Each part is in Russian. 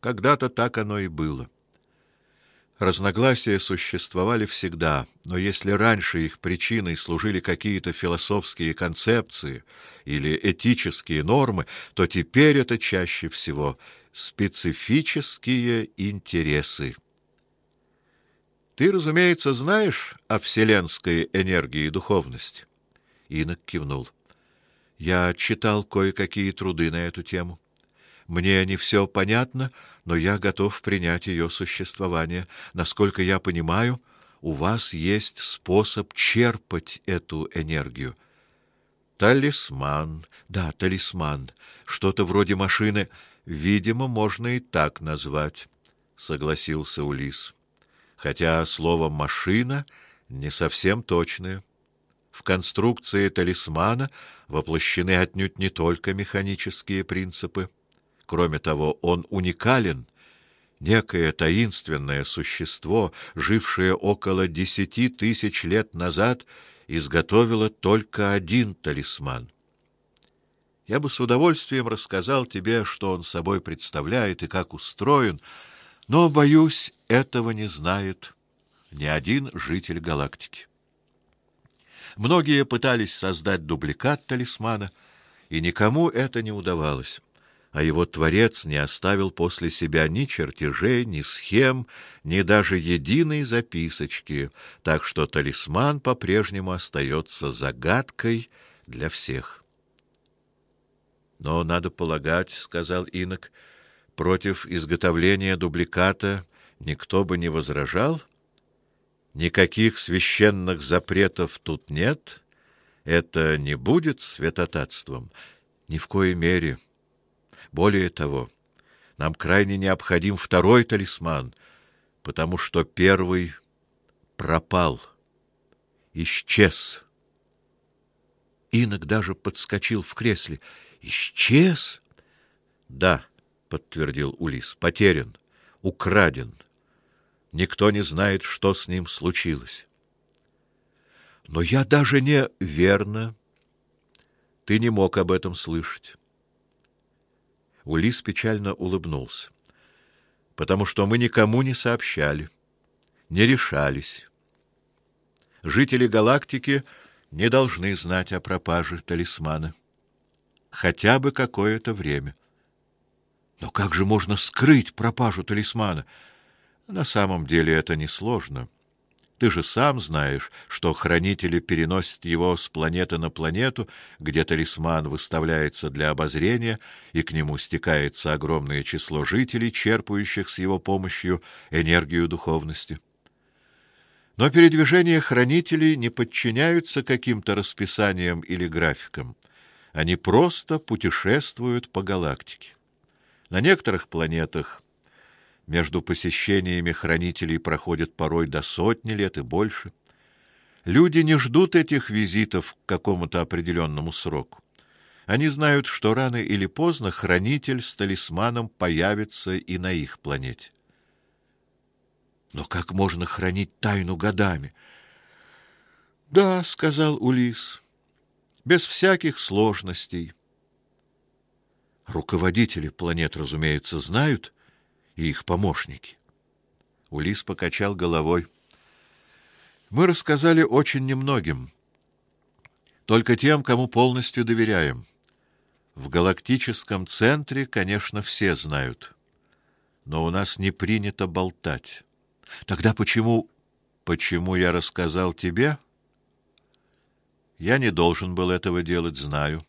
Когда-то так оно и было. Разногласия существовали всегда, но если раньше их причиной служили какие-то философские концепции или этические нормы, то теперь это чаще всего специфические интересы. Ты, разумеется, знаешь о вселенской энергии и духовности. Инок кивнул. Я читал кое-какие труды на эту тему. Мне не все понятно, но я готов принять ее существование. Насколько я понимаю, у вас есть способ черпать эту энергию. Талисман. Да, талисман. Что-то вроде машины, видимо, можно и так назвать, согласился Улис. Хотя слово машина не совсем точное. В конструкции талисмана воплощены отнюдь не только механические принципы. Кроме того, он уникален. Некое таинственное существо, жившее около десяти тысяч лет назад, изготовило только один талисман. Я бы с удовольствием рассказал тебе, что он собой представляет и как устроен, но боюсь, этого не знает ни один житель галактики. Многие пытались создать дубликат талисмана, и никому это не удавалось а его творец не оставил после себя ни чертежей, ни схем, ни даже единой записочки, так что талисман по-прежнему остается загадкой для всех. Но надо полагать, сказал Инок, против изготовления дубликата никто бы не возражал. Никаких священных запретов тут нет. Это не будет святотатством ни в коей мере. Более того, нам крайне необходим второй талисман, потому что первый пропал, исчез. Инок даже подскочил в кресле. Исчез? Да, подтвердил Улис. Потерян, украден. Никто не знает, что с ним случилось. Но я даже не верно. Ты не мог об этом слышать. Улис печально улыбнулся. Потому что мы никому не сообщали, не решались. Жители галактики не должны знать о пропаже талисмана хотя бы какое-то время. Но как же можно скрыть пропажу талисмана? На самом деле это несложно. Ты же сам знаешь, что хранители переносят его с планеты на планету, где талисман выставляется для обозрения, и к нему стекается огромное число жителей, черпающих с его помощью энергию духовности. Но передвижения хранителей не подчиняются каким-то расписаниям или графикам. Они просто путешествуют по галактике. На некоторых планетах между посещениями хранителей проходит порой до сотни лет и больше. Люди не ждут этих визитов к какому-то определенному сроку. Они знают, что рано или поздно хранитель с талисманом появится и на их планете. Но как можно хранить тайну годами? Да, сказал Улис. Без всяких сложностей. Руководители планет, разумеется, знают, и их помощники. Улис покачал головой. Мы рассказали очень немногим, только тем, кому полностью доверяем. В галактическом центре, конечно, все знают, но у нас не принято болтать. Тогда почему почему я рассказал тебе? Я не должен был этого делать, знаю.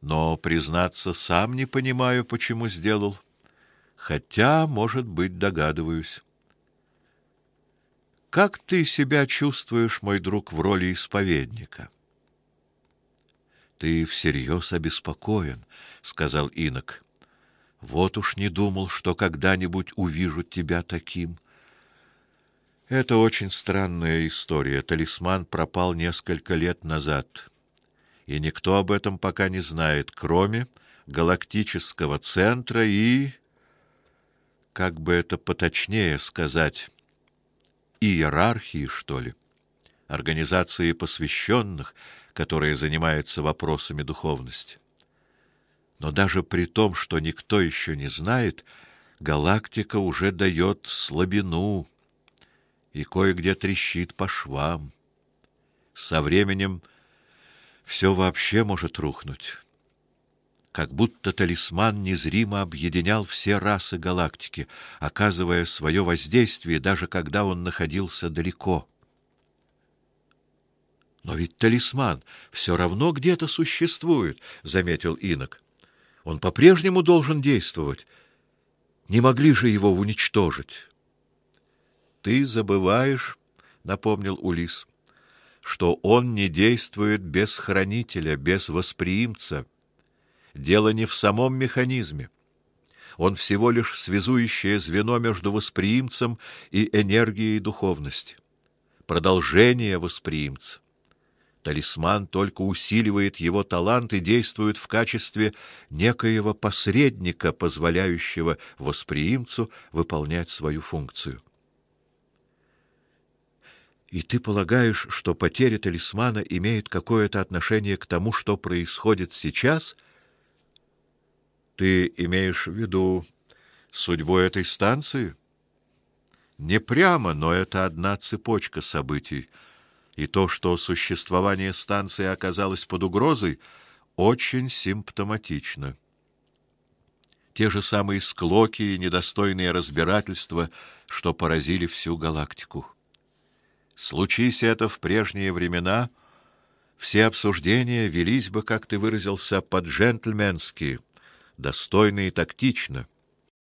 Но признаться, сам не понимаю, почему сделал хотя, может быть, догадываюсь. Как ты себя чувствуешь, мой друг, в роли исповедника? Ты всерьез обеспокоен, сказал Инок. Вот уж не думал, что когда-нибудь увижу тебя таким. Это очень странная история. Талисман пропал несколько лет назад, и никто об этом пока не знает, кроме галактического центра и как бы это поточнее сказать, иерархии, что ли, организации посвященных, которые занимаются вопросами духовности. Но даже при том, что никто еще не знает, галактика уже дает слабину и кое-где трещит по швам. Со временем все вообще может рухнуть. Как будто талисман незримо объединял все расы галактики, оказывая свое воздействие даже когда он находился далеко. Но ведь талисман все равно где-то существует, заметил Инок. Он по-прежнему должен действовать. Не могли же его уничтожить. Ты забываешь, напомнил Улис, что он не действует без хранителя, без восприимца. Дело не в самом механизме. Он всего лишь связующее звено между восприимцем и энергией духовности. Продолжение восприимца. Талисман только усиливает его талант и действует в качестве некоего посредника, позволяющего восприимцу выполнять свою функцию. И ты полагаешь, что потеря талисмана имеет какое-то отношение к тому, что происходит сейчас? Ты имеешь в виду судьбу этой станции? Не прямо, но это одна цепочка событий и то, что существование станции оказалось под угрозой, очень симптоматично. Те же самые склоки и недостойные разбирательства, что поразили всю галактику. Случись это в прежние времена, все обсуждения велись бы, как ты выразился, по-джентльменски, достойно и тактично.